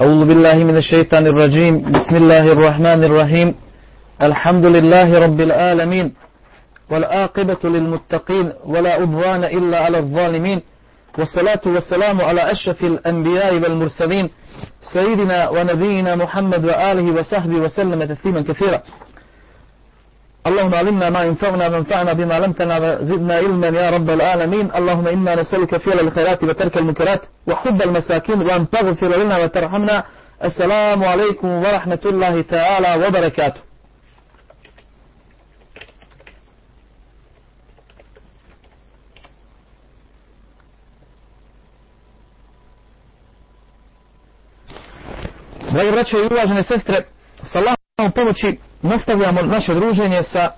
أعوذ بالله من الشيطان الرجيم. بسم الله الرحمن الرحيم. الحمد لله رب العالمين. والآقبة للمتقين. ولا أضوان إلا على الظالمين. والصلاة والسلام على أشرف الأنبياء والمرسلين. سيدنا ونبينا محمد وآله وصحبه وسلم تثيما كثيرا. اللهم علمنا ما ينفعنا وانفعنا بما علمتنا وزدنا علما يا رب العالمين. اللهم إنا نسألك فعل الخيرات وترك المنكرات وحب المساكين وأن تغفر لنا وترحمنا. السلام عليكم ورحمة الله تعالى وبركاته. Dragi braće i uvažene sestre, sa Allahom pomoći nastavljamo naše druženje sa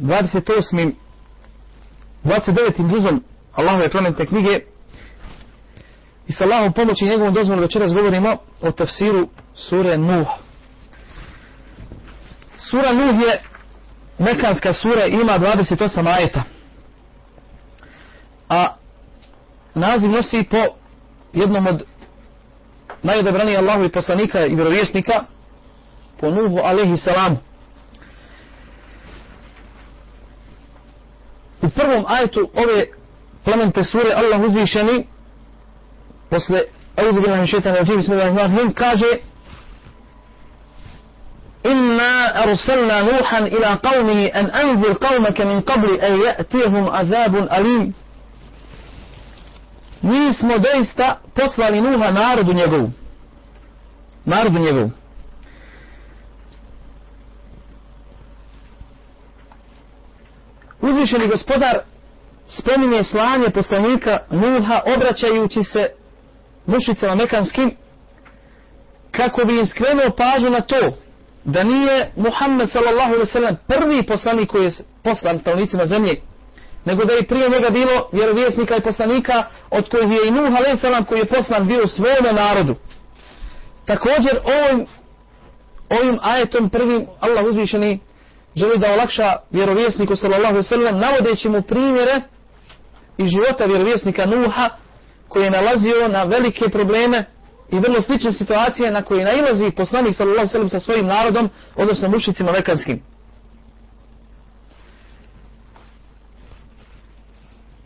28. 29. džuzom Allahove plemente knjige i sa Allahom pomoći njegovom dozvolu večeras govorimo o tafsiru sure Nuh. Sura Nuh je mekanska sura ima 28 ajeta. A naziv nosi po jednom od najodebranijih Allahovih poslanika i vjerovjesnika po Nuhu alaihi salam. U prvom ajetu ove plemente sure Allah uzvišeni posle Audu bila mi šetan rajim bismillahirrahmanirrahim kaže Inna arsalna Nuhan ila qavmihi an anzir qavmaka min qabli an ya'tihum azabun alim Mi smo doista poslali Nuha narodu njegovu. Narodu njegovu. Uzvišeni gospodar spominje slanje poslanika Nuha obraćajući se mušicama mekanskim kako bi im skrenuo pažu na to da nije Muhammed sallallahu alaihi sallam prvi poslanik koji je poslan stanovnicima zemlje nego da je prije njega bilo vjerovjesnika i poslanika od kojih je i Nuh alaihi sallam koji je poslan bio svome narodu. Također ovim ovim ajetom prvim Allah uzvišeni želi da olakša vjerovjesniku sallallahu sallam navodeći mu primjere iz života vjerovjesnika Nuha koji je nalazio na velike probleme i vrlo slične situacije na koje nailazi poslanik sallallahu sallam sa svojim narodom odnosno mušicima vekanskim.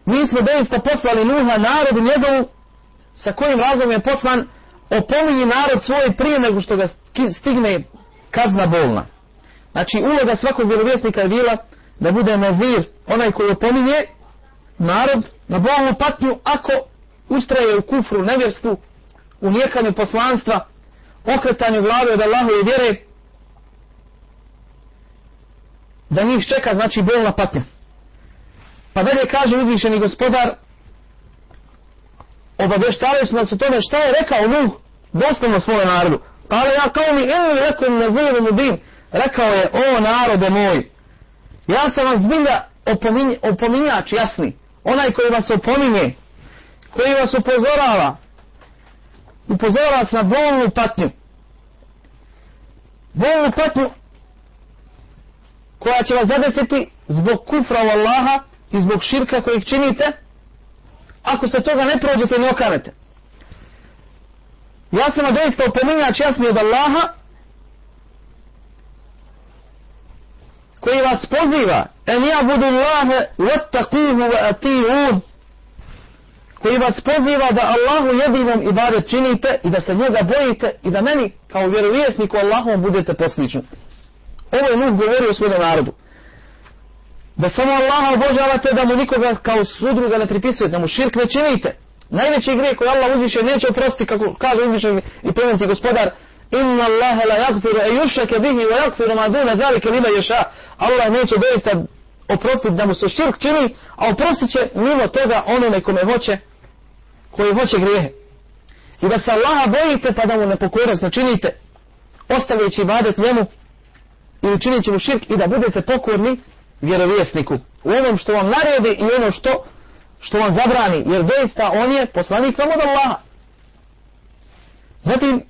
Mi smo doista poslali Nuha narodu njegovu sa kojim razlogom je poslan opominji narod svoj prije nego što ga stigne kazna bolna. Znači uloga svakog vjerovjesnika je bila da bude nazir, onaj koji opominje narod na bolnu patnju ako ustraje u kufru, nevjerstvu, u nijekanju poslanstva, okretanju glave od Allahu i vjere, da njih čeka znači bolna patnja. Pa dalje kaže uzvišeni gospodar, obavještavajući nas o tome šta je rekao Nuh doslovno svoje narodu. Ali ja kao mi enu rekom nazirom u rekao je, o narode moj, ja sam vas zbilja opominjač jasni, onaj koji vas opominje, koji vas upozorava, upozorava vas na bolnu patnju. Bolnu patnju koja će vas zadesiti zbog kufra u Allaha i zbog širka kojih činite, ako se toga ne prođete i ne okanete. Ja sam vam doista opominjač jasni od Allaha, koji vas poziva en ja budu Allahe vattakuhu wa ati'un koji vas poziva da Allahu jedinom ibadet činite i da se njega bojite i da meni kao vjerovjesniku Allahom budete poslični. Ovo je Nuh govorio svojom narodu. Da samo Allaha obožavate da mu nikoga kao sudruga ne pripisujete, da mu širk ne činite. Najveći grije koji Allah uzviše neće oprostiti kako kaže uzviše i plemeniti gospodar inna Allahe la yakfiru e yushake bihi wa yakfiru ma dune zalike lima yasha. Allah neće doista oprostiti da mu se širk čini a oprostit će mimo toga onome kome hoće koji hoće grijehe. I da se Allaha bojite pa da mu nepokornost činite ostavljajući ibadet njemu ili činit mu širk i da budete pokorni vjerovjesniku. U onom što vam naredi i ono što što vam zabrani jer doista on je poslanik vam od Allaha. Zatim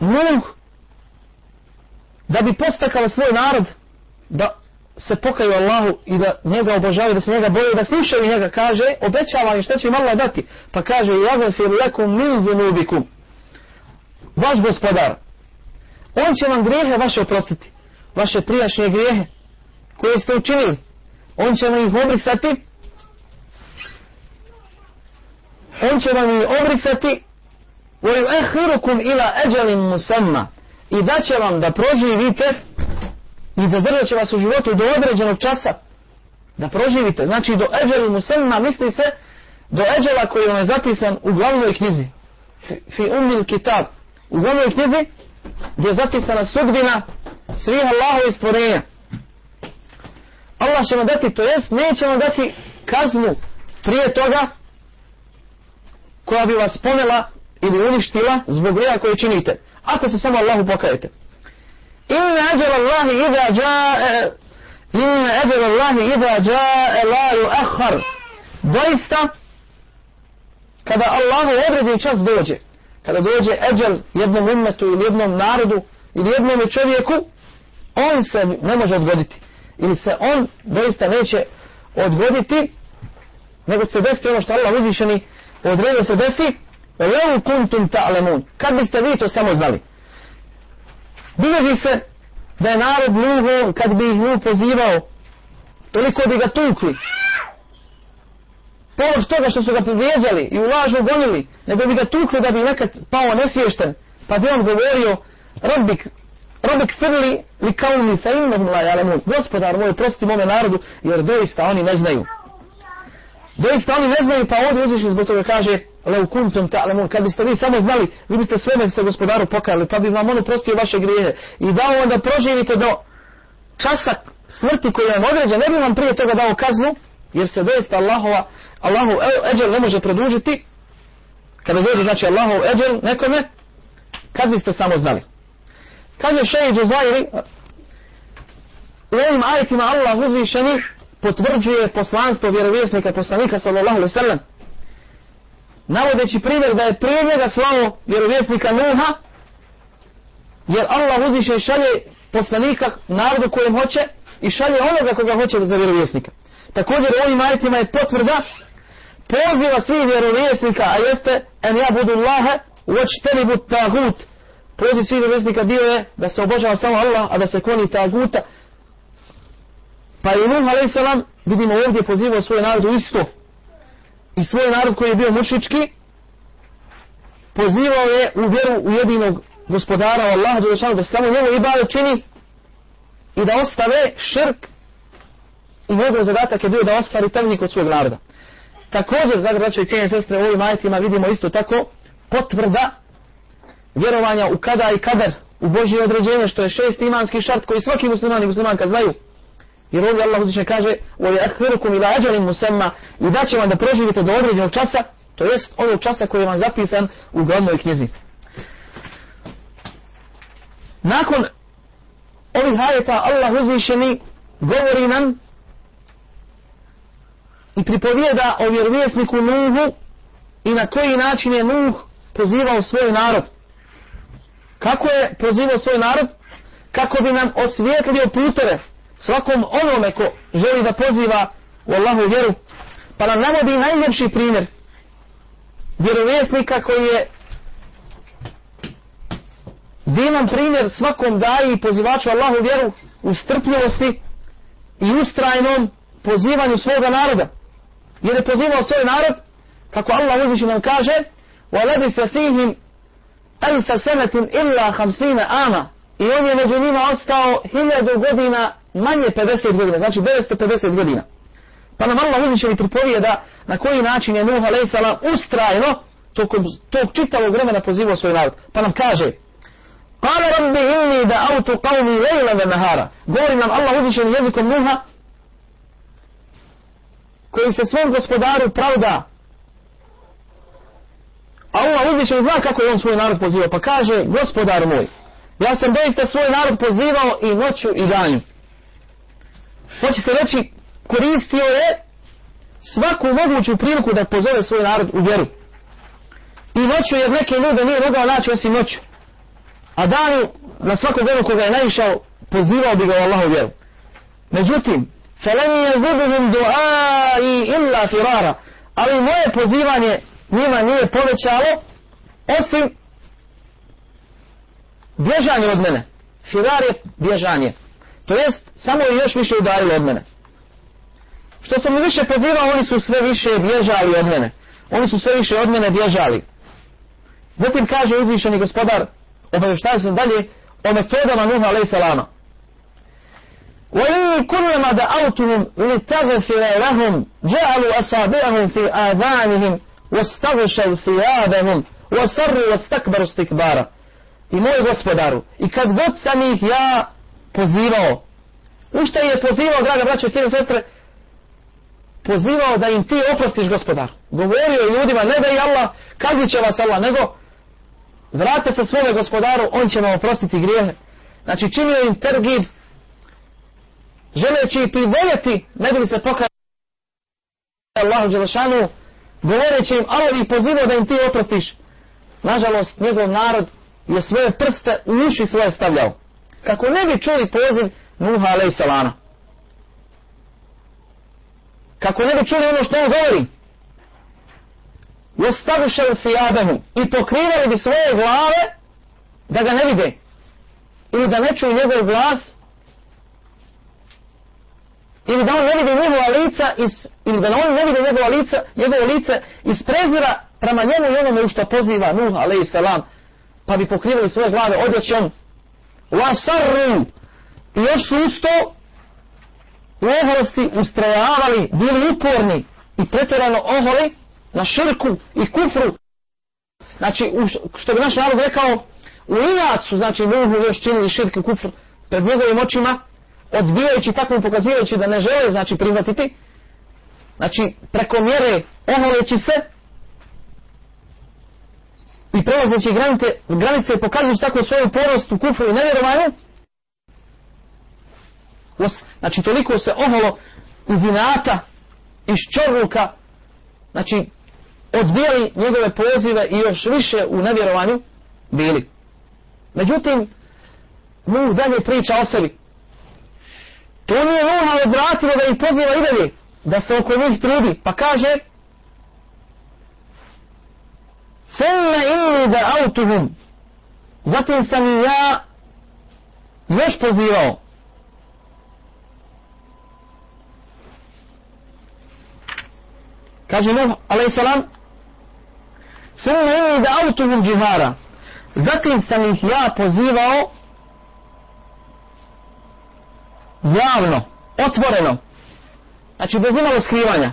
Nuh da bi postakao svoj narod da se pokaju Allahu i da njega obožavaju, da se njega boju, da slušaju njega, kaže, obećava im što će im Allah dati. Pa kaže, jagafir lekum min zunubikum. Vaš gospodar, on će vam grijehe vaše oprostiti. Vaše prijašnje grijehe koje ste učinili. On će vam ih obrisati. On će vam ih obrisati. Wa yu'akhirukum ila ajalin musamma. I da će vam da proživite i da držat će vas u životu do određenog časa da proživite. Znači do eđelu muslima misli se do eđela koji vam je zapisan u glavnoj knjizi. Fi umil kitab. U glavnoj knjizi gdje je zapisana sudbina svih Allahove stvorenja. Allah će vam dati, to jest, neće vam dati kaznu prije toga koja bi vas ponela ili uništila zbog grija koje činite. Ako se samo Allahu pokajete. Inna ajal Allahi idha jae Inna ajal Allahi idha jae la yuakhar. ahar Doista kada Allahu odredi čas dođe kada dođe ajal jednom ummetu ili jednom narodu ili jednom čovjeku on se ne može odgoditi ili se on doista neće odgoditi nego se desiti ono što Allah uzvišeni odredio se desiti Lev kuntum ta'lemun kad biste vi to samo znali Biloži se da je narod Nuhu, kad bi ih Nuh pozivao, toliko bi ga tukli. Povod toga što su ga povijezali i u lažu gonili, nego bi ga tukli da bi nekad pao nesvješten, pa bi on govorio, Rabbik, Rabbik firli li kaumi fa innahum la jalamun. Gospodar moj, prosti mome narodu, jer doista oni ne znaju. Doista oni ne znaju, pa ovdje uzviši zbog toga kaže, leu kuntum ta'lamun. Kad biste vi samo znali vi biste sve se gospodaru pokajali pa bi vam on oprostio vaše grijehe. I dao onda proživite do časa smrti koji vam određen ne bi vam prije toga dao kaznu jer se doista Allahova Allahov e- eđel ne može produžiti. Kada dođe znači Allahov eđel nekome kad biste samo znali. Kaže šeji Džuzairi u ovim ajetima Allah uzvišeni potvrđuje poslanstvo vjerovjesnika poslanika sallallahu alaihi sallam navodeći primjer da je prije njega slavo vjerovjesnika Nuha, jer Allah uzviše šalje poslanika narodu kojem hoće i šalje onoga koga hoće za vjerovjesnika. Također u ovim ajitima je potvrda poziva svih vjerovjesnika, a jeste en ja budu Allahe, uoč teli bud tagut. Poziv svih vjerovjesnika bio je da se obožava samo Allah, a da se kloni taguta. Pa i Nuh a.s. vidimo ovdje pozivao svoje narodu isto i svoj narod koji je bio mušički pozivao je u vjeru u jedinog gospodara u Allaha Đelešanu da samo njemu ibadet čini i da ostave širk i njegov zadatak je bio da ostvari tevnik od svog naroda. Također, dakle, braćo i cijene sestre, u ovim ajetima vidimo isto tako potvrda vjerovanja u kada i kader, u Božje određenje, što je šest imanski šart koji svaki musliman i muslimanka znaju. Jer ovdje Allah uzviše kaže وَيَأْخِرُكُمْ إِلَا أَجَلٍ مُسَمَّا I da će vam da proživite do određenog časa, to jest onog časa koji je vam zapisan u glavnoj knjizi. Nakon ovih hajeta Allah uzvišeni govori nam i pripovijeda o vjerovjesniku Nuhu i na koji način je Nuh pozivao svoj narod. Kako je pozivao svoj narod? Kako bi nam osvijetlio puteve svakom onome ko želi da poziva u Allahu vjeru pa nam navodi najljepši primjer vjerovjesnika koji je divan primjer svakom daji i pozivaču Allahu vjeru u strpljivosti i ustrajnom pozivanju svoga naroda jer je pozivao svoj narod kako Allah uzviši nam kaže وَلَبِ سَفِيهِمْ أَلْفَ سَنَةٍ إِلَّا خَمْسِينَ آمَ i on je među njima ostao hiljadu godina manje 50 godina, znači 950 godina. Pa nam Allah uzvišeni pripovijeda na koji način je Nuh a.s. ustrajno tokom tog čitavog vremena pozivao svoj narod. Pa nam kaže Kale rabbi inni da autu qavmi lejla ve nahara. Govori nam Allah uzvišeni jezikom Nuha koji se svom gospodaru pravda. A Allah uzvišeni zna kako je on svoj narod pozivao. Pa kaže gospodar moj ja sam doista svoj narod pozivao i noću i danju hoće se reći koristio je svaku moguću priliku da pozove svoj narod u vjeru i noću jer neke ljude nije mogao naći osim noću a danu na svakog ono koga je naišao pozivao bi ga u Allahu vjeru Međutim, فَلَمْ يَزِدُهُمْ دُعَاءِ إِلَّا فِرَارًا Ali moje pozivanje njima nije povećalo osim bježanje od mene. Firar je bježanje. To jest, samo je još više udarilo od mene. Što sam mi više pozivao, oni su sve više bježali od mene. Oni su sve više od mene bježali. Zatim kaže uzvišeni gospodar, obavještaje se dalje, o metodama Nuha alaih salama. وإن كلما دعوتهم لتغفر لهم جعلوا أصابعهم في آذانهم واستغشوا ثيابهم وصروا واستكبروا استكبارا i moj gospodaru i kad god sam ih ja pozivao. U što je pozivao draga braćo i cijene sestre? Pozivao da im ti oprostiš gospodar. Govorio je ljudima ne da i Allah kazni će vas Allah nego vrate se svome gospodaru on će vam oprostiti grijehe. Znači činio im tergib želeći i privoljeti ne bi li se pokazali Allahu Đelešanu govoreći im Allah ih pozivao da im ti oprostiš. Nažalost njegov narod je svoje prste u uši svoje stavljao. Kako ne bi čuli poziv Nuha alaih salama. Kako ne bi čuli ono što on govori. Jostavušel u i pokrivali bi svoje glave da ga ne vide. Ili da ne čuju njegov glas. Ili da on ne vidi njegova lica iz, ili da on ne vidi njegova lica, njegovo lice iz prezira prema njemu i onome u što poziva Nuh alaih salam pa bi pokrivali svoje glave odjećom wa i još su usto u oholosti ustrajavali bili uporni i pretjerano oholi na širku i kufru. Znači što bi naš narod rekao u inacu znači Nuhu još činili širku i kufru pred njegovim očima odbijajući tako i pokazivajući da ne žele znači prihvatiti znači preko mjere oholeći se i prelazeći granice, granice pokazujući tako svoju porost u kufru i nevjerovanju. Znači toliko se oholo iz inata iz čorluka znači odbijali njegove pozive i još više u nevjerovanju bili. Međutim Nuh dalje priča o sebi. To nije Nuha odvratilo da ih poziva i dalje da se oko njih trudi pa kaže Thumma inni da'autuhum. Zatim sam i ja još pozivao. Kaže Nuh, alaih salam, Thumma inni da'autuhum džihara. Zatim sam ih ja pozivao javno, otvoreno. Znači, bez imalo skrivanja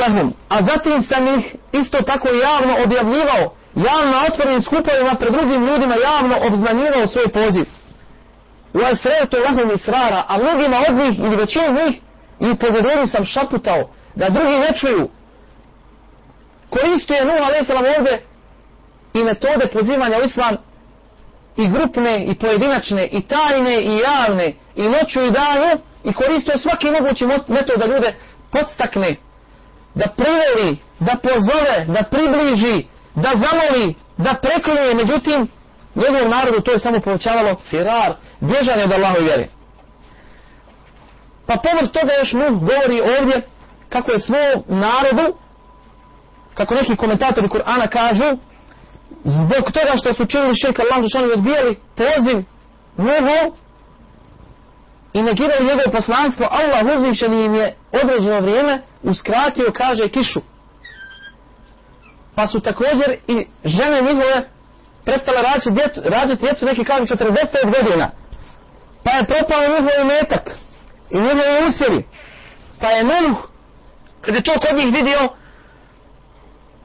lehum, a zatim sam ih isto tako javno objavljivao, javno otvorenim skupovima pred drugim ljudima, javno obznanjivao svoj poziv. U esretu lehum israra, a mnogima od njih ili većinu njih i povjerenju sam šaputao da drugi ne čuju. Koristuje Nuh a.s. ovdje i metode pozivanja u islam i grupne i pojedinačne i tajne i javne i noću i danu i koristio svaki mogući metod da ljude podstakne, da privoli, da pozove, da približi, da zamoli, da preklinje, međutim, njegov narodu to je samo povećavalo firar, bježanje od Allahove vjere. Pa povrst toga još Nuh govori ovdje kako je svoj narodu, kako neki komentatori Kur'ana kažu, zbog toga što su činili širk Allah oni odbijali poziv Nuhu, i negiraju njegov poslanstvo, Allah uzvišen im je određeno vrijeme uskratio, kaže, kišu. Pa su također i žene njihove prestale rađati djecu, rađati djecu neki kažu 40 godina. Pa je propao njihov metak i njihove usjeri. Pa je Nuh, kad je to kod njih vidio,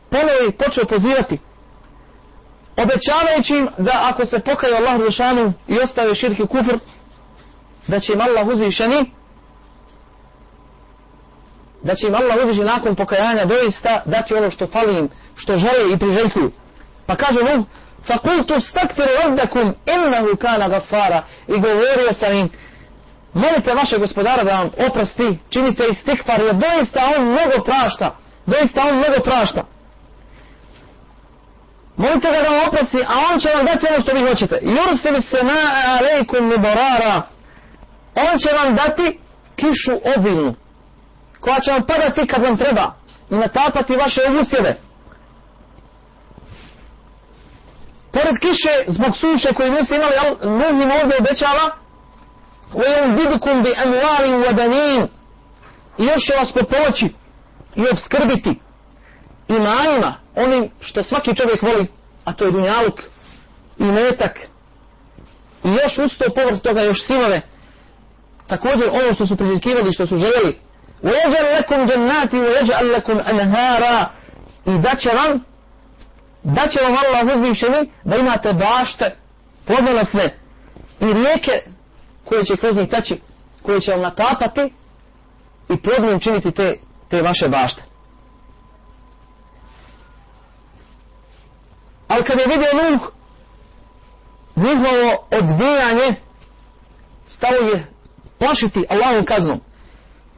ponovi počeo pozivati. Obećavajući im da ako se pokaju Allah Žešanu i ostave širki kufr, da će im Allah uzvišeni da će im Allah uzvišeni nakon pokajanja doista dati ono što fali im, što žele i priželjkuju. Pa kaže mu, fakultu stakfiru rabdakum innahu kana gafara i govorio sam im, molite vaše gospodara da vam oprosti, činite istikfar, jer doista on mnogo prašta, doista on mnogo prašta. Molite ga da vam oprosti, a on će vam dati ono što vi hoćete. Jursil se na alejkum mubarara On će vam dati kišu obilnu. Koja će vam padati kad vam treba. I natapati vaše usjeve. Pored kiše, zbog suše koju nisi imali, Nuh im ovdje obećava وَيُمْ بِدُكُمْ بِأَمْوَالٍ وَبَنِينَ I još će vas popoći i obskrbiti imanima, onim što svaki čovjek voli, a to je dunjaluk i metak. I još usto povrh toga još sinove. Također ono što su priželjkivali, što su željeli. وَيَجَلْ لَكُمْ جَنَّاتِ وَيَجَلْ لَكُمْ أَنْهَارًا I da će vam, da će vam Allah uzvišeni, da imate bašte, podnelosne i rijeke koje će kroz njih taći, koje će vam natapati i plodnim činiti te, te vaše bašte. Ali kad je vidio Nuh, njihovo odbijanje stalo je plašiti Allahom kaznom.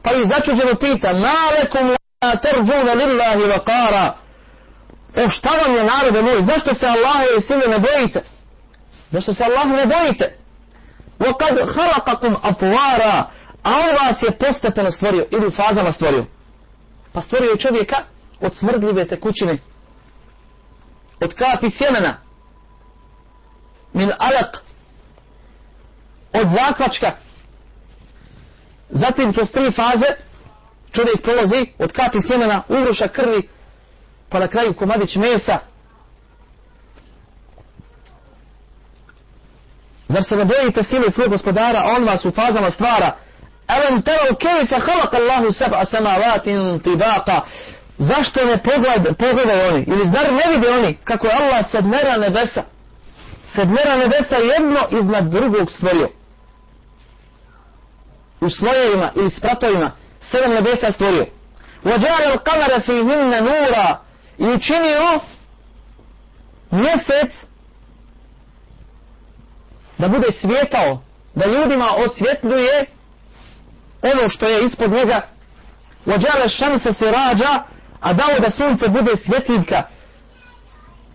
Pa ih začuđeno pita, nalekum la terđuna lillahi vakara. O šta vam je narode moj, zašto se Allaha i sile ne bojite? Zašto se Allaha ne bojite? وَقَدْ خَلَقَكُمْ أَطْوَارًا A on vas je postepeno stvorio, ili u fazama stvorio. Pa stvorio je čovjeka od smrdljive tekućine, od kapi sjemena, min alak, od zakvačka. Zatim kroz tri faze čovjek prolazi od kapi sjemena, ugruša krvi, pa na kraju komadić mesa, Zar se ne bojite sile svog gospodara, on vas u fazama stvara? Alam tero kejfe halak Allahu seba samavatin tibaqa. Zašto ne pogled, pogledaju oni? Ili zar ne vide oni kako je Allah sedmera nebesa? Sedmera nebesa jedno iznad drugog stvorio. U slojevima ili spratovima sedam nebesa stvorio. Uđara il kamere fi himne nura i učinio mjesec da bude svijetao, da ljudima osvjetljuje ono što je ispod njega. Ođale šamsa se rađa, a dao da sunce bude svjetljivka.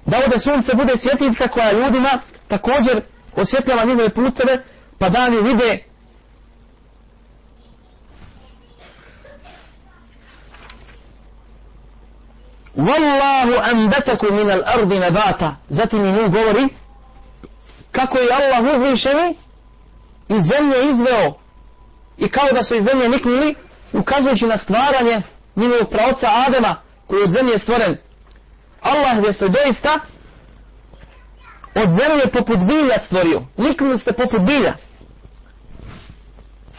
Dao da sunce bude svjetljivka koja ljudima također osvjetljava njegove puteve, pa dani vide Wallahu anbataku min al-ardi nabata. Zatim mi govori kako je Allah uzvišeni iz zemlje izveo i kao da su iz zemlje niknuli ukazujući na stvaranje njegovog pravca Adema koji je od zemlje stvoren. Allah je se doista od zemlje poput bilja stvorio. Niknuli ste poput bilja.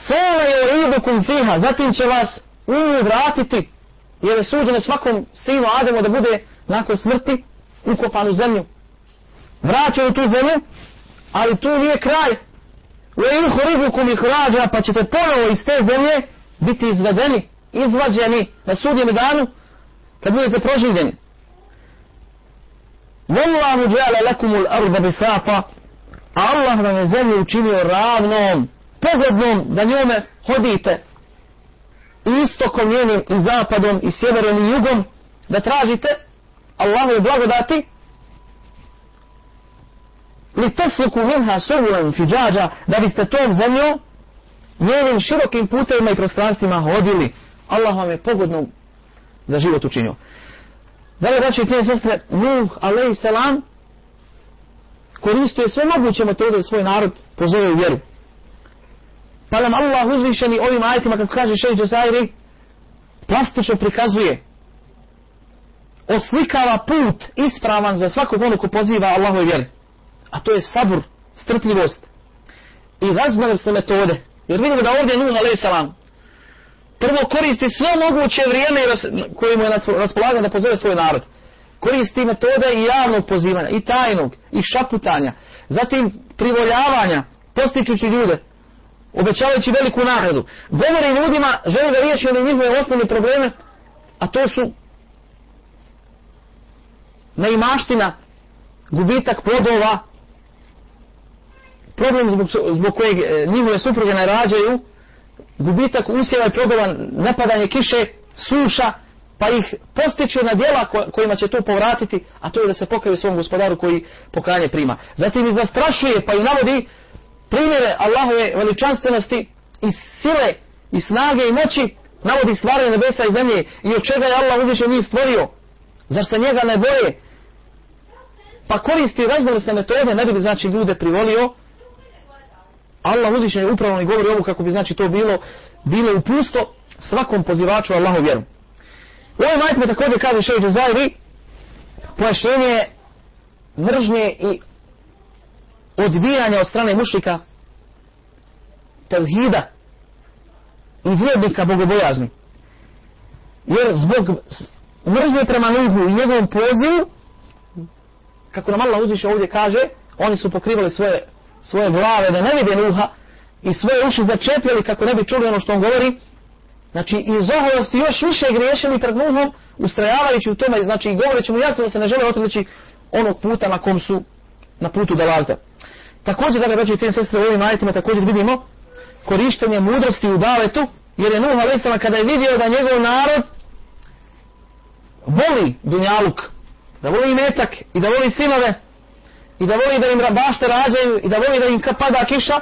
Fala je ribukum fiha. Zatim će vas u nju vratiti jer je suđeno svakom sinu Ademu da bude nakon smrti ukopan u zemlju vraćaju tu zemlju ali tu nije kraj. U in horizukum ih rađa, pa ćete ponovo iz te zemlje biti izvedeni, izvađeni na sudjem danu, kad budete proživljeni. Wallahu ja'ala lakumul arda bisata, a Allah vam je zemlju učinio ravnom, pogodnom da njome hodite istokom njenim i zapadom i sjeverom i jugom da tražite Allahove blagodati li tesluku minha subulan fiđađa da biste tom zemljom njenim širokim putevima i prostranstvima hodili. Allah vam je pogodno za život učinio. Dale braći i cijene sestre, Nuh alaih salam koristuje sve moguće metode svoj narod pozove u vjeru. Pa nam Allah uzvišeni ovim ajetima, kako kaže šeji Džasairi, plastično prikazuje oslikava put ispravan za svakog onog ko poziva Allahove vjeri. a to je sabur, strpljivost i raznovrsne metode. Jer vidimo da ovdje Nuh a.s. salam prvo koristi sve moguće vrijeme koje mu je raspolagan da pozove svoj narod. Koristi metode i javnog pozivanja, i tajnog, i šaputanja, zatim privoljavanja, postičući ljude, obećavajući veliku nagradu. Govori ljudima, želi da riješi one njihove osnovne probleme, a to su neimaština, gubitak plodova, problem zbog, zbog kojeg e, njihove supruge ne rađaju, gubitak usjeva i plodova, nepadanje kiše, suša pa ih postiče na djela kojima će to povratiti, a to je da se pokaju svom gospodaru koji pokajanje prima. Zatim ih zastrašuje pa i navodi primjere Allahove veličanstvenosti i sile i snage i moći, navodi stvaranje nebesa i zemlje i od čega je Allah uviše njih stvorio. Zar se njega ne boje? Pa koristi raznovrsne metode, ne bi znači ljude privolio. Allah uzviše upravo i govori ovo kako bi znači to bilo bilo upusto svakom pozivaču Allahu vjeru. U ovoj majtme također kaže šeji Džezajri pojašnjenje mržnje i odbijanja od strane mušika tevhida i vjernika bogobojazni. Jer zbog mržnje prema Nuhu i njegovom pozivu kako nam Allah uzviše ovdje kaže oni su pokrivali svoje, svoje glave da ne vide Nuha i svoje uši začepljali kako ne bi čuli ono što on govori Znači, i iz oholosti još više griješili pred Nuhom, ustrajavajući u tome, znači, i govoreći mu jasno da se ne žele otrlići onog puta na kom su na putu da valite. Također, da ga i cijene sestre u ovim ajetima, također vidimo korištenje mudrosti u davetu, jer je Nuh a.s. kada je vidio da njegov narod voli dunjaluk, da voli metak i da voli sinove i da voli da im rabašte rađaju i da voli da im pada kiša,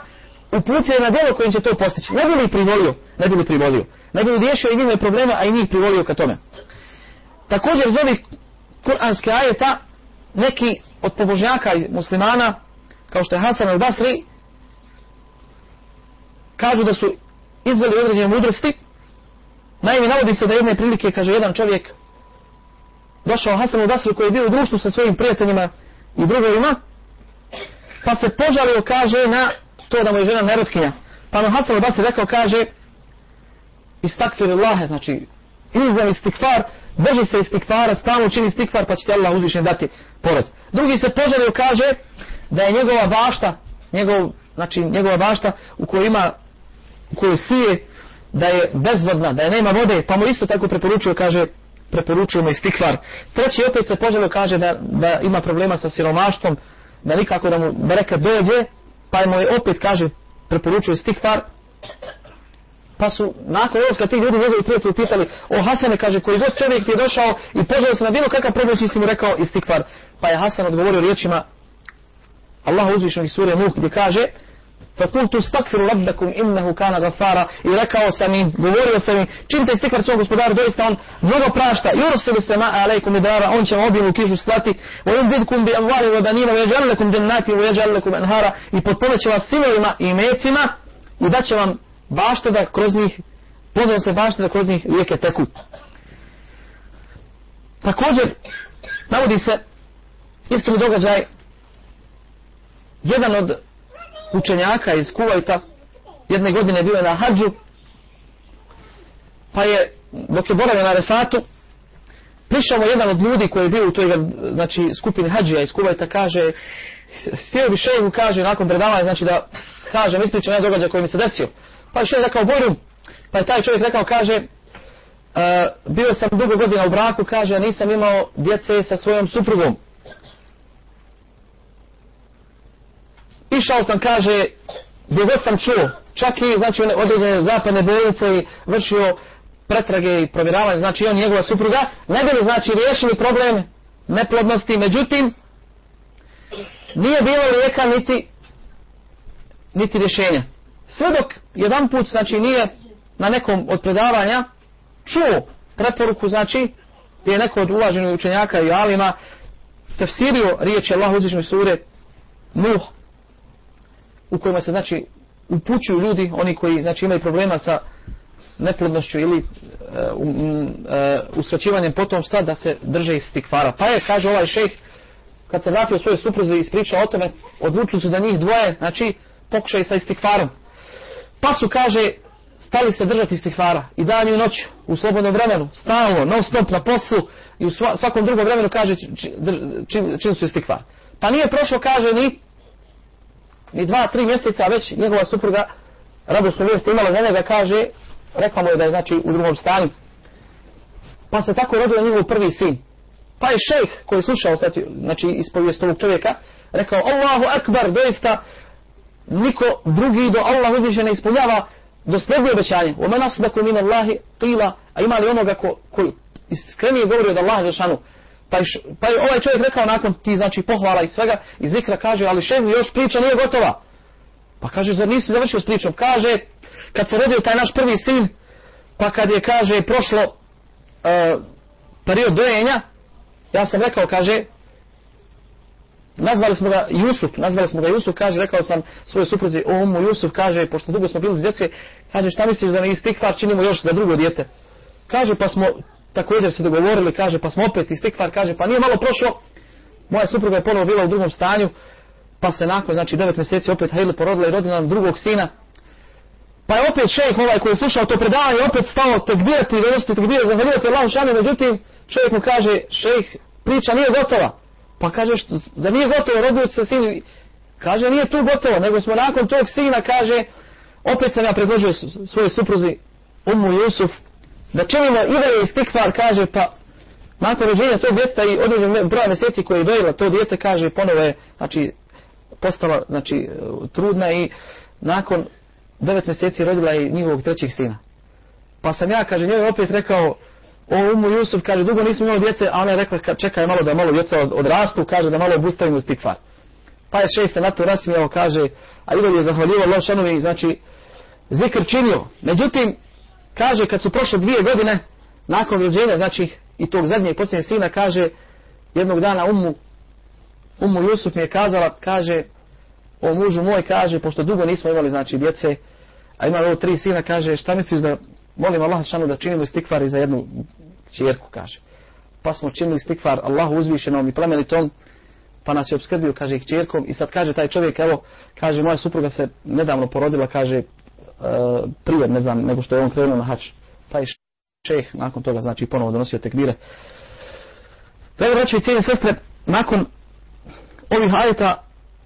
uputio na djelo kojim će to postići. Ne bi li privolio, ne bi li privolio ne bi riješio i njihove probleme, a i njih privolio ka tome. Također iz ovih kuranske ajeta, neki od pobožnjaka muslimana, kao što je Hasan al-Basri, kažu da su izveli određene mudrosti. Naime, navodi se da jedne prilike, kaže jedan čovjek, došao Hasan al-Basri koji je bio u društvu sa svojim prijateljima i drugovima, pa se požalio, kaže, na to da mu je žena nerotkinja. Pa mu Hasan al-Basri rekao, kaže, istakfir Allahe, znači ilzam istikfar, drži se istikfara, stalno čini istikfar, pa će ti Allah uzvišen dati porod. Drugi se požalio, kaže da je njegova bašta, njegov, znači njegova bašta u kojoj ima, u kojoj sije, da je bezvodna, da je nema vode, pa mu isto tako preporučuje, kaže, preporučujemo istikfar. Treći opet se poželio, kaže da, da ima problema sa siromaštvom, da nikako da mu bereka dođe, pa mu je opet kaže preporučuje stikvar. Pa su nakon odlaska tih ljudi njegovi prijatelji pitali, o Hasane, kaže, koji god čovjek ti je došao i poželio se na bilo kakav problem, ti si mu rekao istikvar. Pa je Hasan odgovorio riječima Allah uzvišenog iz sure Nuh gdje kaže فَقُلْتُ اسْتَكْفِرُ رَبَّكُمْ إِنَّهُ كَانَ غَفَارًا I rekao sam im, govorio sam im, činite istikvar svom gospodaru, doista on mnogo prašta. يُرْسِلِ سَمَاءَ عَلَيْكُمْ إِدْرَارًا On će vam obilu kižu slati. وَيُمْبِدْكُمْ بِأَمْوَالِ وَبَنِينَ وَيَجَلَّكُمْ جَنَّاتِ وَيَجَلَّكُمْ أَنْهَارًا I potpomeće vas sinovima i mecima i daće vam bašte da kroz njih pozove se bašte da kroz njih rijeke teku. Također, navodi se istom događaj jedan od učenjaka iz Kuvajta jedne godine bio na hađu pa je dok je boravio na refatu prišao mu jedan od ljudi koji je bio u toj znači, skupini hađija iz Kuvajta kaže htio bi šeju kaže nakon predavanja znači da kažem ispričam jedan događaj koji mi se desio Pa je šeju rekao Boru, pa je taj čovjek rekao, kaže, uh, bio sam dugo godina u braku, kaže, nisam imao djece sa svojom suprugom. Išao sam, kaže, gdje god sam čuo, čak i, znači, određene zapadne bolnice i vršio pretrage i provjeravanje, znači, on i njegova supruga, ne bili, znači, riješili problem neplodnosti, međutim, nije bilo lijeka niti, niti rješenja. Sve dok jedan put, znači nije na nekom od predavanja čuo preporuku, znači gdje je neko od uvaženih učenjaka i alima tefsirio riječi Allah uzvišnoj sure Nuh u kojima se znači upućuju ljudi, oni koji znači imaju problema sa neplodnošću ili e, um, e, uskraćivanjem potomstva da se drže stikvara. Pa je, kaže ovaj šejh, kad se vratio svoje supruze i ispričao o tome, odlučili su da njih dvoje, znači, pokušaju sa istikvarom. Pa su, kaže, stali se držati stihvara i danju i noću, u slobodnom vremenu, stalno, non stop na poslu i u svakom drugom vremenu kaže čim, čim su stihvar. Pa nije prošlo, kaže, ni, ni dva, tri mjeseca, već njegova supruga radosnu vijest imala za njega, kaže, rekla mu je da je znači u drugom stanju. Pa se tako rodio njegov prvi sin. Pa je šejh koji je slušao sad, znači ispovijest ovog čovjeka, rekao, Allahu akbar, doista, niko drugi do Allah uzviše ne ispunjava do obećanje. U menas da min Allahi qila, a ima li onoga ko, ko iskrenije govori od Allaha Žešanu. Pa, iš, pa je ovaj čovjek rekao nakon ti znači pohvala i svega i zikra kaže ali šehu još priča nije gotova. Pa kaže zar nisi završio s pričom? Kaže kad se rodio taj naš prvi sin pa kad je kaže prošlo uh, period dojenja ja sam rekao kaže nazvali smo ga Jusuf, nazvali smo ga Jusuf, kaže, rekao sam svojoj supruzi, o mu Jusuf, kaže, pošto dugo smo bili s djece, kaže, šta misliš da ne istikvar činimo još za drugo djete? Kaže, pa smo također se dogovorili, kaže, pa smo opet istikvar, kaže, pa nije malo prošlo, moja supruga je ponovo bila u drugom stanju, pa se nakon, znači, devet mjeseci opet Haile porodila i rodila nam drugog sina, pa je opet šejh ovaj koji je slušao to predavanje, opet stao tekbirati, donositi tekbirati, zahvaljivati Allahu šanu, međutim, čovjek mu kaže, šejh, priča nije gotova, Pa kaže, što, za nije gotovo, rodio se sin. Kaže, nije tu gotovo, nego smo nakon tog sina, kaže, opet sam ja predložio svoje supruzi, Umu Jusuf, da činimo i da je istikvar, kaže, pa nakon rođenja tog djeteta i određen broja mjeseci koji je dojela to djete, kaže, ponovo je, znači, postala, znači, trudna i nakon devet mjeseci rodila je njihovog trećeg sina. Pa sam ja, kaže, njoj opet rekao, o umu Jusuf, kaže, dugo nismo imali djece, a ona je rekla, čekaj malo da malo djeca odrastu, kaže da malo obustavimo stikvar. Pa je šest se na to rasmijao, kaže, a Ivan je zahvaljivo Lošanovi, znači, zikr činio. Međutim, kaže, kad su prošle dvije godine, nakon rođenja, znači, i tog zadnjeg posljednjeg sina, kaže, jednog dana umu, umu Jusuf mi je kazala, kaže, o mužu moj, kaže, pošto dugo nismo imali, znači, djece, a imali ovo tri sina, kaže, šta misliš da molim Allah šanu da činimo istikvar za jednu čjerku kaže. Pa smo činili istikvar Allahu uzvišenom i plemenitom, pa nas je obskrbio, kaže, ih. I sad kaže taj čovjek, evo, kaže, moja supruga se nedavno porodila, kaže, Eh, prije, ne znam, nego što je on krenuo na hač. Taj šeh nakon toga, znači, ponovo donosio tekbire. Evo, i cijene sestre, nakon ovih ajeta,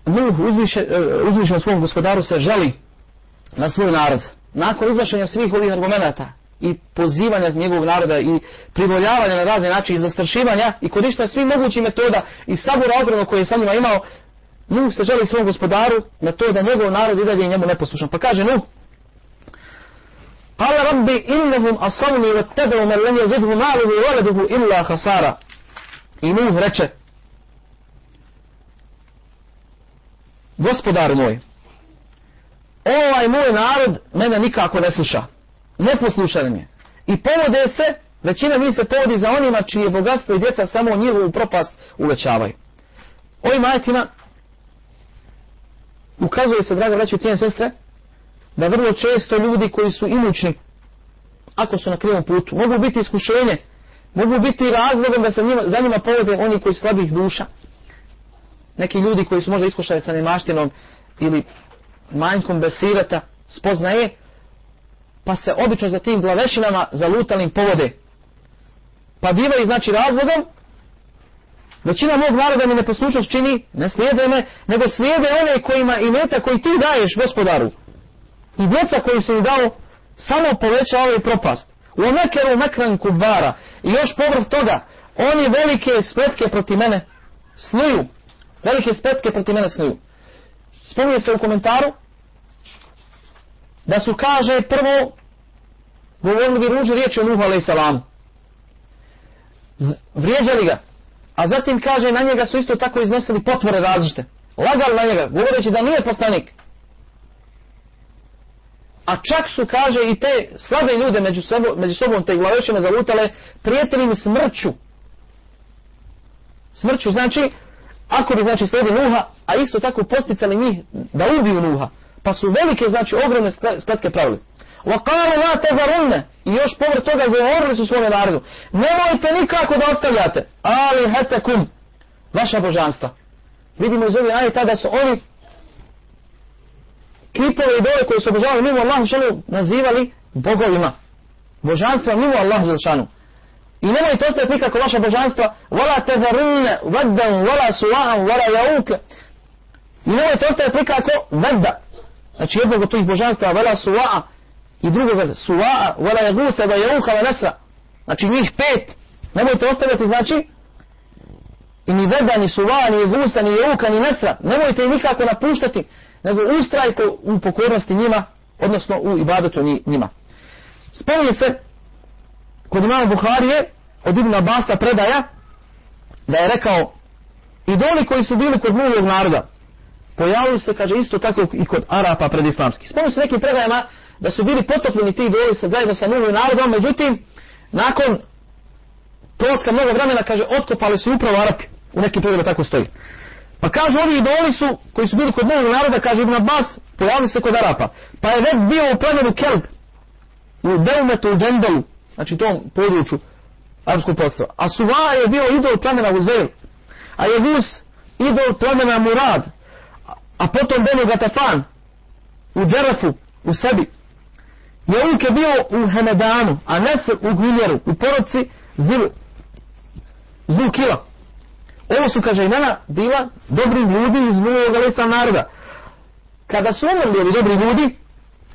Nuh uzviše, eh, uh, uzvišen svom gospodaru se žali na svoj narod nakon izlašenja svih ovih argumenta i pozivanja njegovog naroda i privoljavanja na razne načine i zastrašivanja i korišta svih mogućih metoda i sabora ogromno koje je sa njima imao, Nuh se želi svom gospodaru na to da njegov narod i dalje njemu neposlušan. Pa kaže Nuh, قال ربي إنهم أصمني واتبعوا من لم len ماله ولده إلا خسارة illa hasara. I Nuh reče, gospodar moj, ovaj moj narod mene nikako ne sluša. Ne poslušan je. I povode se, većina njih se povodi za onima čije bogatstvo i djeca samo njihovu propast uvećavaju. Ovim ajetima ukazuje se, draga braći i cijene sestre, da vrlo često ljudi koji su imućni, ako su na krivom putu, mogu biti iskušenje, mogu biti razlogom da se njima, za njima povode oni koji slabih duša. Neki ljudi koji su možda iskušali sa nemaštinom ili manjkom besirata, spoznaje, pa se obično za tim glavešinama zalutalim povode. Pa bivaju znači razlogom, većina mog naroda mi neposlušnost čini, ne slijede me, nego slijede one kojima i meta koji ti daješ gospodaru. I djeca koju su mi dao, samo poveća ovaj propast. U nekeru mekran kubara. I još povrh toga, oni velike spletke proti mene snuju. Velike spletke proti mene snuju. Spominje se u komentaru da su kaže prvo govorili bi ružu riječi o Nuhu a.s. Vrijeđali ga. A zatim kaže na njega su isto tako iznosili potvore različite. Lagali na njega, govoreći da nije poslanik. A čak su, kaže, i te slabe ljude među, sobom, među sobom te glavešine zalutale, prijetili im smrću. Smrću znači, ako bi znači slijedi Nuha, a isto tako posticali njih da ubiju Nuha. Pa su velike, znači ogromne spletke pravili. Wa qalu la tazarunna i još povrh toga govorili su svome narodu. Nemojte nikako da ostavljate. Ali hatakum vaša božanstva. Vidimo iz ovih ajeta da su oni kipove i dole koje su obožavali mimo Allah šanu nazivali bogovima. Božanstva mimo Allah šanu. I nemojte ostaviti nikako vaša božanstva. Wala tazarunna vaddan, wala su'an, wala jauke. I nemojte ostaviti nikako vadda. Znači jednog od tih božanstva wala suva'a i drugog suva'a wala je gusa va je uha. Znači njih pet. Nemojte ostaviti znači i ni veda, ni suva, ni gusa, ni jeuka, ni nesra. Nemojte ih nikako napuštati nego ustrajte u pokornosti njima odnosno u ibadetu njima. Spominje se kod imama Buharije od Ibn Abasa predaja da je rekao idoli koji su bili kod mnogog naroda pojavili se, kaže, isto tako i kod Arapa predislamski. Spomenu se nekim predajama da su bili potopljeni ti idoli sa, zajedno sa mnogim narodom, međutim, nakon prolaska mnogo vremena, kaže, otkopali su upravo Arapi. U nekim predajama tako stoji. Pa kažu ovi idoli su, koji su bili kod novog naroda, kaže Ibn Abbas, pojavili se kod Arapa. Pa je već bio u plemenu Kelb, u Deumetu, znači u Dendelu, znači tom području arapskog prostora. A Suva je bio idol plemena Uzeil. A je Vus idol plemena Murad. A potom Benu Gatafan u Džerafu, u sebi. Je je bio u Hemedanu, a Nesr u Gvinjeru, u porodci Zil, Zulkila. Ovo su, kaže imena, bila dobri ljudi iz novog Alisa naroda. Kada su umrli ovi dobri ljudi,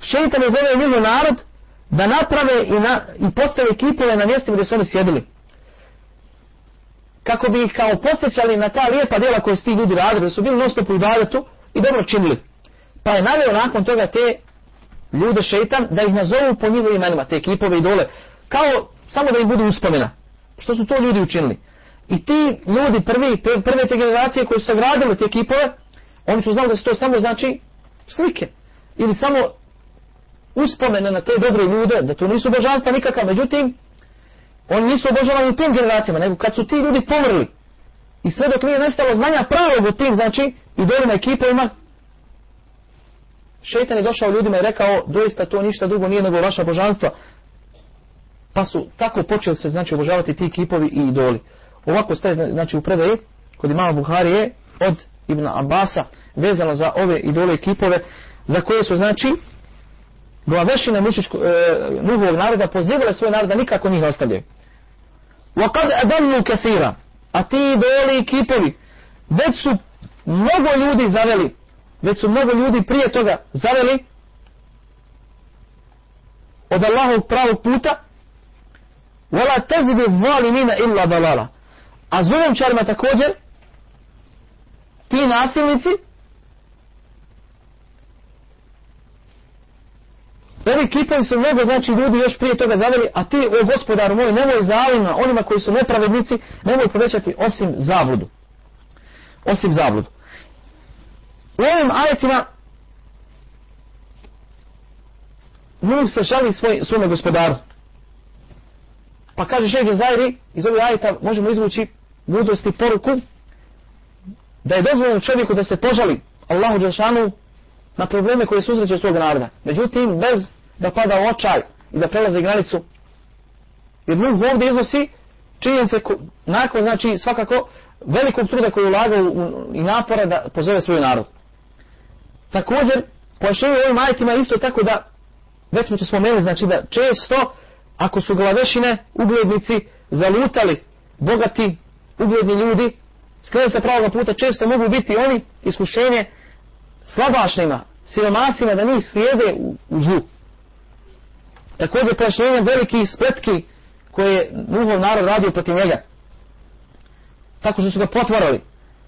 šeitan je zove njihov narod da naprave i, na, i postave kipove na mjestima gdje su oni sjedili. Kako bi ih kao posjećali na ta lijepa djela koje su ti ljudi radili, da su bili non u ibadetu i dobro činili. Pa je naveo nakon toga te ljude šeitan da ih nazovu po njihovim imenima, te kipove i dole, kao samo da im budu uspomena. Što su to ljudi učinili? I ti ljudi, prvi, prve te generacije koji su sagradili te kipove, oni su znali da se to samo znači slike. Ili samo uspomene na te dobre ljude, da to nisu božanstva nikakav, međutim, oni nisu obožavani u tim generacijama, nego kad su ti ljudi pomrli i sve dok nije nestalo znanja pravog u tim, znači, i dolima ekipovima, šeitan je došao ljudima i rekao, doista to ništa drugo nije nego vaša božanstva, pa su tako počeli se, znači, obožavati ti kipovi i idoli. Ovako staje, znači, u predaji, kod imama Buharije, od Ibn Abasa, vezano za ove idole i kipove, za koje su, znači, glavešine mušičko, e, nuhovog naroda pozivale svoj narod da nikako njih ostavljaju. Wa kad كَثِيرًا a ti idoli i kipovi, već su mnogo ljudi zaveli, već su mnogo ljudi prije toga zaveli od Allahovog pravog puta, wala tazbi zalimina illa dalala. A zulumčarima također, ti nasilnici, Ovi kipovi su mnogo znači ljudi još prije toga zaveli, a ti, o gospodaru moj, nemoj zalima, onima koji su nepravednici, nemoj povećati osim zabludu. Osim zabludu. U ovim ajetima Nuh se šali svoj, svome gospodaru. Pa kaže Šeđe Zajri, iz ovih ajeta možemo izvući mudrosti poruku da je dozvoljeno čovjeku da se požali Allahu Đelšanu na probleme koje susreće svog naroda. Međutim, bez da pada u očaj i da prelaze granicu. Jer Nuh ovdje iznosi činjenice ko, nakon, znači, svakako velikog truda koji ulaga u, i napora da pozove svoj narod. Također, pojašnjenje ovim ajetima isto tako da, već smo to spomenuli, znači da često, ako su glavešine, uglednici, zalutali, bogati, ugledni ljudi, skrenu sa pravog puta, često mogu biti oni iskušenje slabašnima, siromasima da njih slijede u, u zlu. Također pojašnjenje velike spletki koje je Nuhov narod radio protiv njega. Tako što su ga potvarali.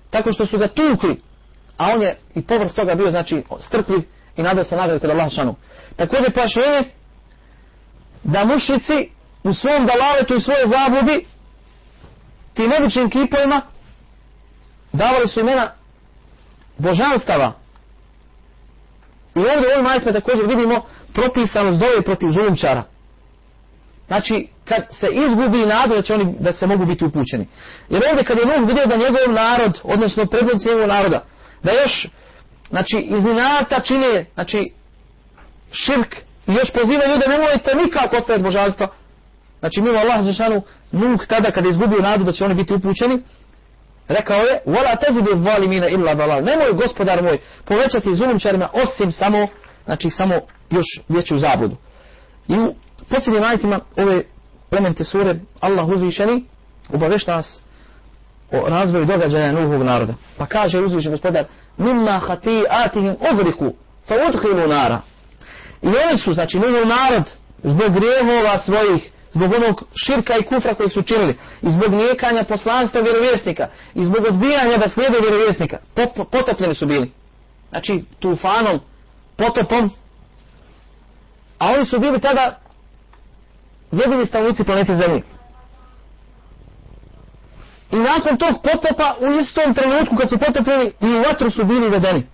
Tako što su ga tukli. A on je i povrst toga bio znači strpljiv i nadao se nagradu kod Allah šanu. Također pojašnjenje da mušnici u svom dalaletu i svoje zabludi tim običnim kipovima davali su imena božanstava I ovdje u ovim ajetima također vidimo propisano zdoje protiv zulumčara. Znači, kad se izgubi nadu da će oni da se mogu biti upućeni. Jer ovdje kad je Nuh vidio da njegov narod, odnosno predvodnici njegovog naroda, da još, znači, iz inata čine, znači, širk i još poziva ljude, nemojte nikako ostaviti božanstva, Znači, mimo Allah Žešanu, Nuh tada kada je izgubio nadu da će oni biti upućeni, Rekao je, vola tezidu valimina illa balal. Nemoj gospodar moj povećati zulumčarima osim samo, znači samo još veću zabludu. I u posljednjim ajitima ove plemente sure Allah uzvišeni obavešta nas o razvoju događaja Nuhovog naroda. Pa kaže uzvišen gospodar, mimma hati atihim ogriku, fa udhilu nara. I oni su, znači Nuhov narod, zbog grijehova svojih, zbog onog širka i kufra kojeg su činili, i zbog nijekanja poslanstva vjerovjesnika, i zbog odbijanja da slijede vjerovjesnika, potopljeni su bili. Znači, tufanom, potopom, a oni su bili tada jedini stanovnici planete Zemlje. I nakon tog potopa u istom trenutku kad su potopljeni i u vatru su bili vedeni.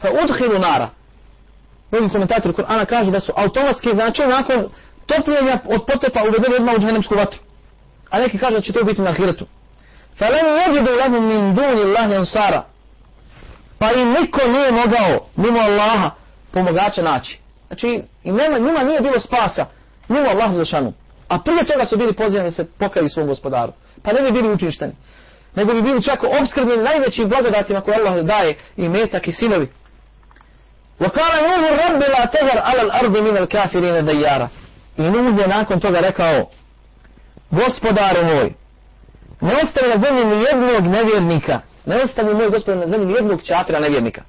Fa udhilu nara. Mnogi komentatori Kur'ana kažu da su automatski znači nakon topljenja od potopa uvedeni odmah u džahenemsku vatru. A neki kažu da će to biti na ahiretu. Fa lem jeđidu lahum min duni Allahi ansara. Pa im niko nije mogao mimo Allaha pomogača naći. Znači, i nema, njima nije bilo spasa mimo Allahu za šanu. A prije toga su bili pozivani da se pokaju svom gospodaru. Pa ne bi bili učiništeni. Nego bi bili čak obskrbljeni najvećim blagodatima koje Allah daje i metak i sinovi. وَقَالَ نُوهُ رَبِّ لَا تَذَرْ عَلَى الْأَرْضِ مِنَ الْكَافِرِينَ دَيَّارَ I Nuh je nakon toga rekao Gospodaru moj ne ostavi na zemlji ni jednog nevjernika ne ostavi moj gospodar na zemlji ni jednog čatira nevjernika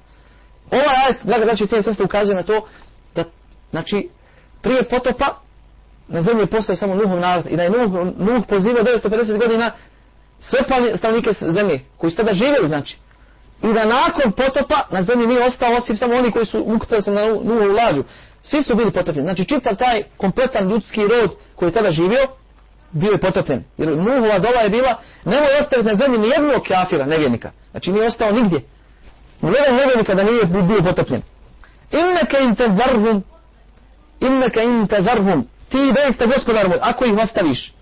Ova ajet, draga znači cijeli cijelim sestri ukazuje na to da, znači, prije potopa na zemlji je postao samo Nuhov narod i da je Nuh, Nuh pozivao 950 godina sve stanovnike zemlje koji su tada živjeli, znači. I da nakon potopa na zemlji nije ostao osim samo oni koji su ukrtali se na Nuhovu lađu. Svi su bili potopljeni. Znači čitav taj kompletan ljudski rod koji je tada živio, bio je potopljen. Jer Nuhova dola je bila, nemoj ostaviti na zemlji ni jednog kafira, nevjernika. Znači nije ostao nigdje. Nijedan nevjernika da nije bio potopljen. Inneke in tezarhum, inneke in tezarhum, ti doista gospodar moj, ako ih ostaviš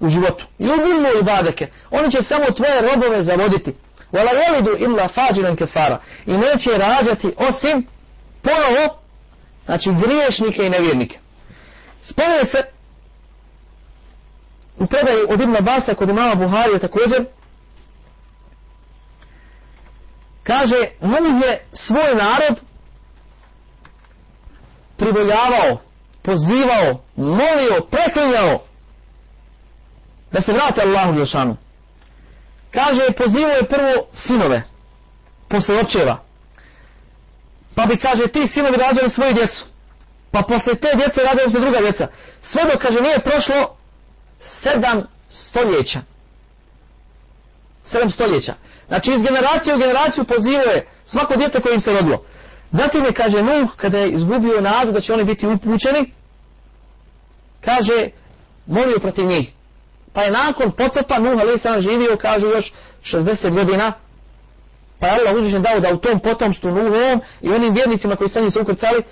u životu, i ubilno i badeke, oni će samo tvoje robove zavoditi. Vala jelidu illa fađiran kefara. I neće rađati osim ponovo, znači griješnike i nevjernike. Spomene se u predaju od Ibn Abasa kod imama Buharija također, kaže, Nuh je svoj narod privoljavao pozivao, molio, preklinjao da se vrate Allahu Đelšanu. Kaže, pozivao je prvo sinove, posle očeva. Pa bi, kaže, ti sinovi rađali svoju djecu. Pa posle te djece rađali se druga djeca. Sve dok, kaže, nije prošlo sedam stoljeća. Sedam stoljeća. Znači, iz generacije u generaciju pozivao je svako djete koje im se rodilo. Zatim je, kaže, Nuh, kada je izgubio nadu da će oni biti upućeni, kaže, molio protiv njih. Pa je nakon potopa Nuh ali sallam živio, kažu još 60 godina, pa je Allah uzvišen dao da u tom potomstvu Nuhovom i onim vjernicima koji sa njim se ukrcali,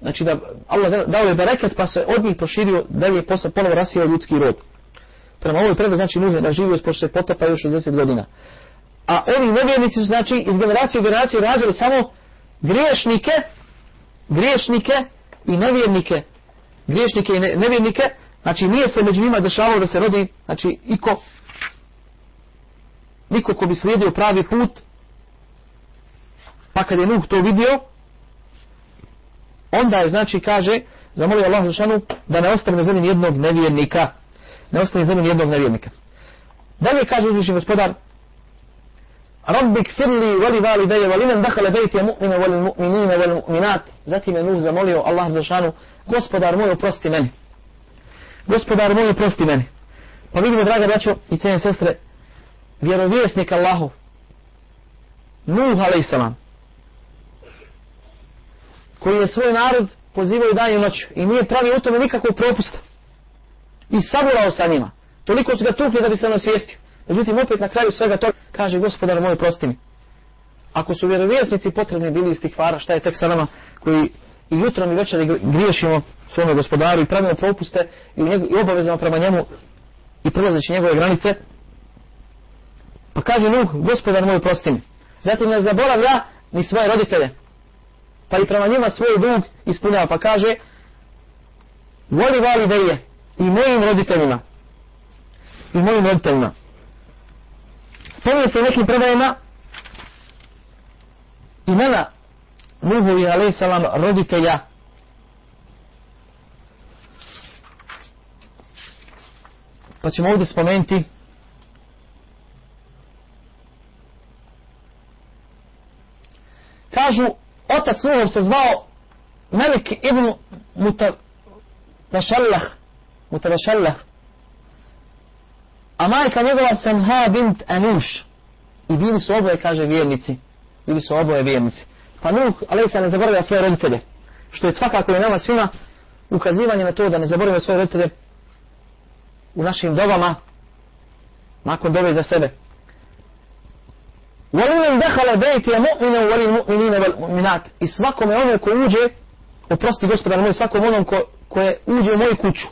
znači da Allah dao je bereket, pa se od njih proširio da je posle ponovo rasio ljudski rod. Prema ovoj predlog, znači Nuh je da živio posle potopa još 60 godina. A ovi nevjernici su, znači, iz generacije u generaciju rađali samo griješnike, griješnike i nevjernike, griješnike i nevjernike, znači nije se među njima dešavalo da se rodi, znači iko, niko ko bi slijedio pravi put, pa kad je Nuh to vidio, onda je, znači, kaže, zamolio Allah Žešanu da ne ostane na zemlji jednog nevjernika. Ne ostane na zemlji jednog nevjernika. Dalje kaže uzvišnji gospodar, Rabbik firli vali vali deje vali men dakale bejte mu'mine vali mu'minine vali mu'minat. Zatim je Nuh zamolio Allah Žešanu, gospodar moj oprosti meni. Gospodar moj oprosti meni. Pa vidimo, draga braćo i cijene sestre, vjerovjesnik Allahu, Nuh a.s koji je svoj narod pozivao dan i noć i nije pravi u tome nikakvog propusta i saburao sa njima. Toliko su ga tukli da bi se nasvijestio. Međutim, opet na kraju svega toga kaže gospodar moj prosti mi. Ako su vjerovjesnici potrebni bili iz tih vara, šta je tek sa nama koji i jutrom i večer griješimo svome gospodaru i pravimo propuste i, njegu, i obavezamo prema njemu i prilazeći njegove granice. Pa kaže Nuh, gospodar moj prosti mi. Zatim ne zaboravlja ni svoje roditelje. Pa i prema njima svoj dug ispunjava. Pa kaže, voli vali deje i mojim roditeljima. I mojim roditeljima. Spominje se nekim predajima imena Nuhu i alaih salam roditelja pa ćemo ovdje spomenuti kažu otac Nuhov se zvao Melik ibn Mutavešallah Mutavešallah a majka njegova Samha bint Anuš i bili su oboje kaže vjernici. Bili su oboje vjernici. Pa Nuh, ali se ne zaboravlja svoje roditelje. Što je svakako i nama svima ukazivanje na to da ne zaboravimo svoje roditelje u našim dobama nakon dove za sebe. وَلِمَنْ دَخَلَ بَيْتِ مُؤْمِنًا وَلِلْمُؤْمِنِينَ وَالْمُؤْمِنَاتِ I svakome onome ko uđe, oprosti gospodar moj, svakom onom ko, koje uđe u moju kuću.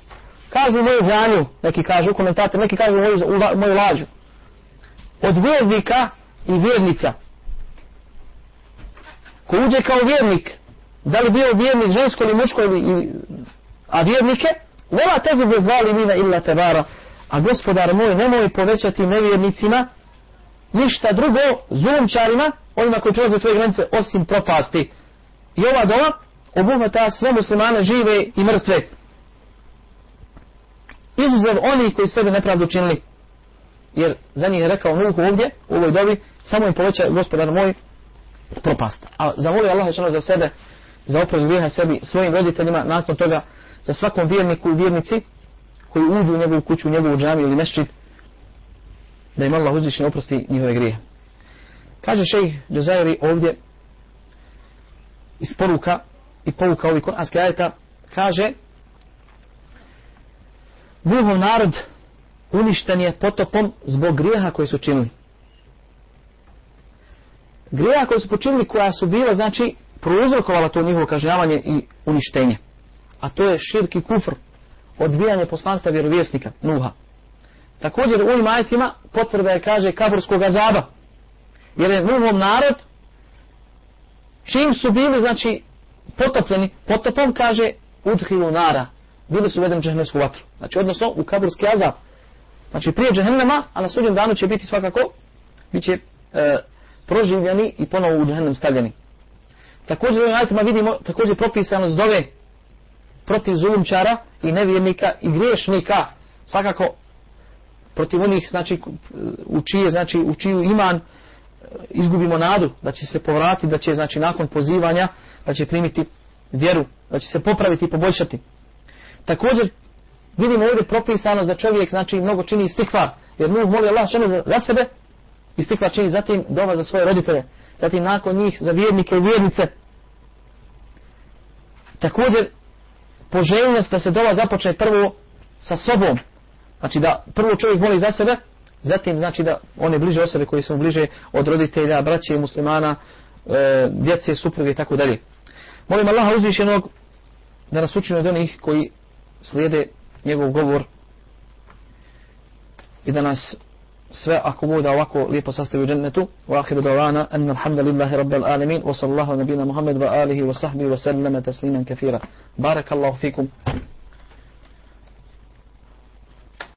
Kažu moju džanju, neki kažu komentator, neki kažu moju, u, moju lađu. Od vjernika i vjernica. Ko uđe kao vjernik, da li bio vjernik žensko ili muško ili, a vjernike, Vela tezu bi zvali mina illa tebara. A gospodar moj, nemoj povećati nevjernicima ništa drugo zulumčarima, onima koji prelaze tvoje granice, osim propasti. I ova dola obuhvata sve muslimane žive i mrtve. Izuzev oni koji sebe nepravdu činili. Jer za njih je rekao Nuhu ovdje, u ovoj dobi, samo im poveća gospodar moj propast. A zamolio Allah za sebe, za oprost grijeha sebi, svojim roditeljima, nakon toga za svakom vjerniku i vjernici koji uđu u njegovu kuću, u njegovu džamiju ili mešćit, da im Allah uzvišnji oprosti njihove grije. Kaže šejh Džazairi ovdje iz poruka i pouka ovih koranske ajeta, kaže Nuhov narod uništen je potopom zbog grijeha koji su činili. Grijeha koji su počinili koja su bila, znači, prouzrokovala to njihovo kažnjavanje i uništenje a to je širki kufr, odbijanje poslanstva vjerovjesnika, Nuha. Također u ovim ajetima potvrda je, kaže, kaburskog azaba. Jer je Nuhov narod, čim su bili, znači, potopljeni, potopom, kaže, udhilu nara, bili su uvedeni u džahnemsku vatru. Znači, odnosno, u kaburski azab. Znači, prije džahnema, a na sudnjem danu će biti svakako, bit će e, proživljeni i ponovo u džahnem stavljeni. Također u ovim ajetima vidimo, također propisano zdove, protiv zulumčara i nevjernika i griješnika svakako protiv onih znači u čije znači u čiju iman e, izgubimo nadu da će se povratiti da će znači nakon pozivanja da će primiti vjeru da će se popraviti i poboljšati također vidimo ovdje propisano za čovjek znači mnogo čini istikvar jer Nuh moli Allah čini za sebe istikvar čini zatim dova za svoje roditelje zatim nakon njih za vjernike i vjernice također poželjnost da se dova započne prvo sa sobom. Znači da prvo čovjek voli za sebe, zatim znači da one bliže osobe koji su bliže od roditelja, braće i muslimana, e, djece, supruge i tako dalje. Molim Allaha uzvišenog da nas učine od onih koji slijede njegov govor i da nas sve ako bude ovako lijepo sastavi u džennetu. Wa ahiru da'wana anna alhamdulillahi rabbil alamin wa sallallahu nabina Muhammed wa alihi wa sahbihi wa sallama tasliman kathira. Barakallahu fikum.